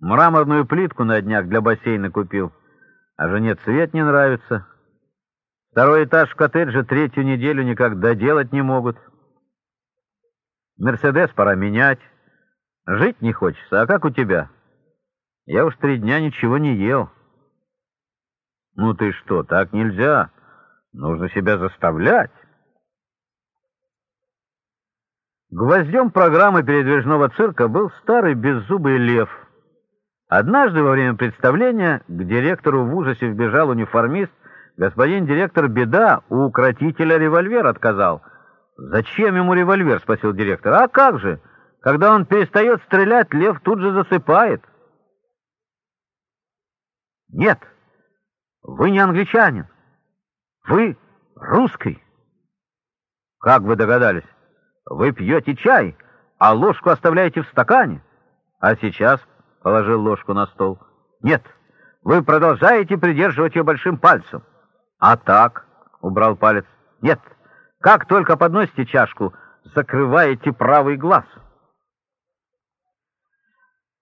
Мраморную плитку на днях для бассейна купил, а жене цвет не нравится. Второй этаж в коттедже третью неделю никак доделать не могут. Мерседес пора менять. Жить не хочется, а как у тебя? Я уж три дня ничего не ел. Ну ты что, так нельзя. Нужно себя заставлять. Гвоздем программы передвижного цирка был старый беззубый лев. Однажды во время представления к директору в ужасе вбежал униформист. Господин директор, беда, у укротителя револьвер отказал. «Зачем ему револьвер?» — спросил директор. «А как же? Когда он перестает стрелять, лев тут же засыпает». «Нет, вы не англичанин. Вы русский». «Как вы догадались?» Вы пьете чай, а ложку оставляете в стакане. А сейчас положил ложку на стол. Нет, вы продолжаете придерживать ее большим пальцем. А так, убрал палец. Нет, как только подносите чашку, закрываете правый глаз.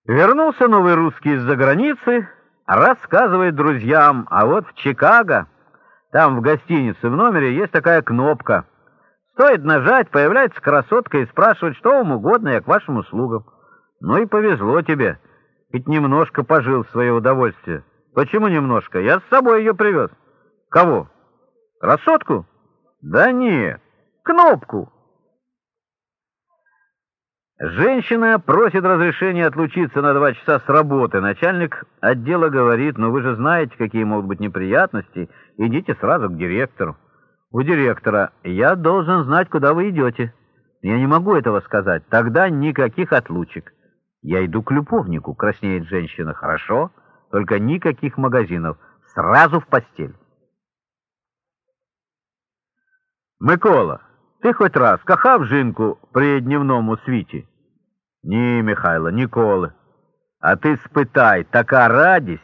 Вернулся новый русский из-за границы, рассказывает друзьям, а вот в Чикаго, там в гостинице в номере есть такая кнопка — Стоит нажать, появляется красотка и спрашивает, что вам угодно, я к вашим услугам. Ну и повезло тебе, ведь немножко пожил в свое удовольствие. Почему немножко? Я с собой ее привез. Кого? Красотку? Да не, кнопку. Женщина просит разрешения отлучиться на два часа с работы. Начальник отдела говорит, ну вы же знаете, какие могут быть неприятности, идите сразу к директору у директора. Я должен знать, куда вы идете. Я не могу этого сказать. Тогда никаких отлучек. Я иду к любовнику, краснеет женщина. Хорошо, только никаких магазинов. Сразу в постель. Микола, ты хоть раз кахав жінку при дневному світі? Ні, Михайло, ніколи. А ти спитай, така радість.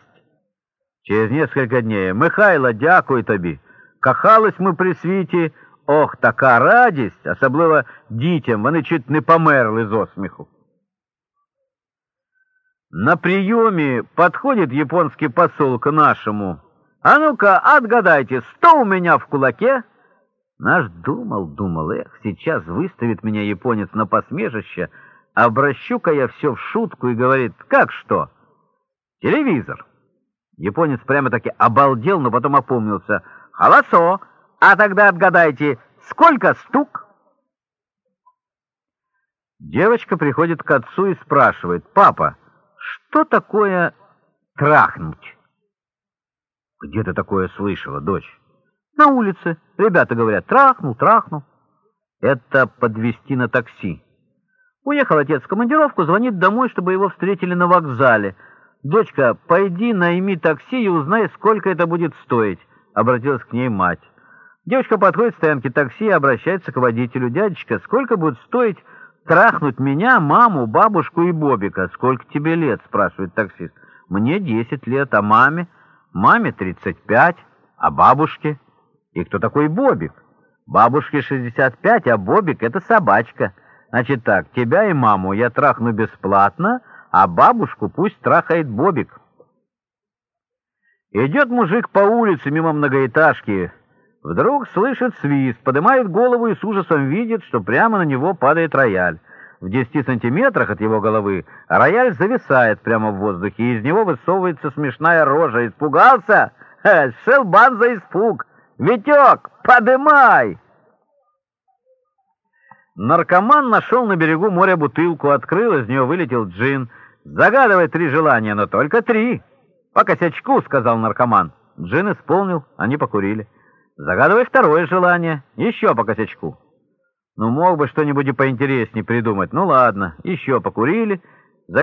Через несколько дней. Михайло, дякую тобі. Кахались ми при світі, ох, така радість, особливо дітям, вони чуть не померли з осміху. На приеме подходит японский посол к нашему. «А ну-ка, отгадайте, что у меня в кулаке?» Наш думал, думал, эх, сейчас выставит меня японец на посмежище, обращу-ка я все в шутку и говорит, «Как что?» «Телевизор». Японец прямо-таки обалдел, но потом опомнился – Холосо. А тогда отгадайте, сколько стук? Девочка приходит к отцу и спрашивает, «Папа, что такое трахнуть?» «Где ты такое слышала, дочь?» «На улице. Ребята говорят, трахнул, трахнул». «Это подвести на такси». Уехал отец в командировку, звонит домой, чтобы его встретили на вокзале. «Дочка, пойди найми такси и узнай, сколько это будет стоить» обратилась к ней мать. Девочка подходит к стоянке такси и обращается к водителю. «Дядечка, сколько будет стоить трахнуть меня, маму, бабушку и Бобика?» «Сколько тебе лет?» — спрашивает таксист. «Мне десять лет, а маме?» «Маме тридцать пять, а бабушке?» «И кто такой Бобик?» «Бабушке шестьдесят пять, а Бобик — это собачка. Значит так, тебя и маму я трахну бесплатно, а бабушку пусть трахает Бобик». Идет мужик по улице мимо многоэтажки. Вдруг слышит свист, поднимает голову и с ужасом видит, что прямо на него падает рояль. В десяти сантиметрах от его головы рояль зависает прямо в воздухе, и из него высовывается смешная рожа. Испугался? Ха, шелбан за испуг! Витек, подымай! Наркоман нашел на берегу моря бутылку, открыл, из нее вылетел джин. Загадывай три желания, но только три. «По косячку», — сказал наркоман. Джин исполнил, они покурили. «Загадывай второе желание, еще по косячку». Ну, мог бы что-нибудь и поинтереснее придумать. Ну, ладно, еще покурили,